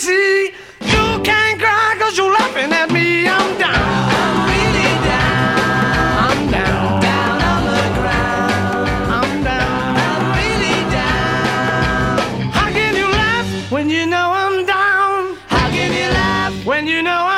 see. You can't cry cause you're laughing at me. I'm down. I'm really down. I'm down. Down on the ground. I'm down. I'm really down. How can you laugh when you know I'm down? How can you laugh when you know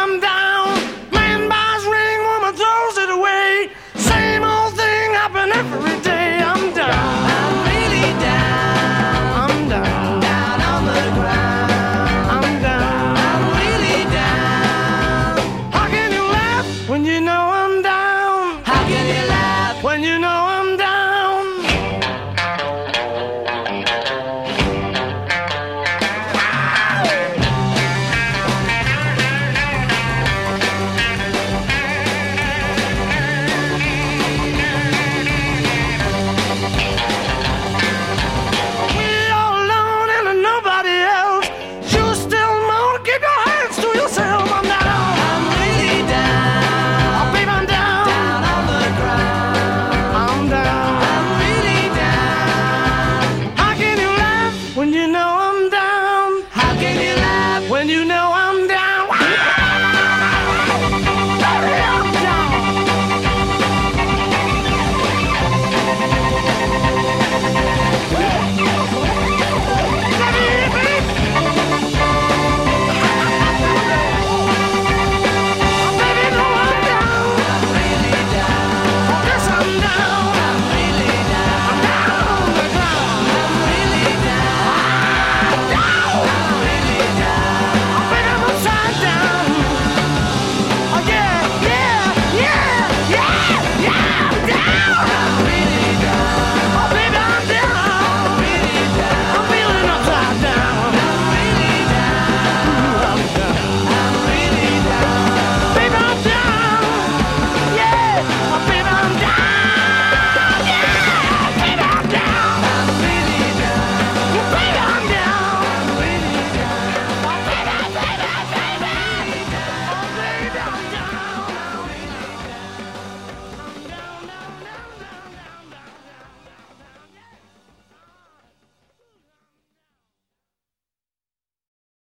when you know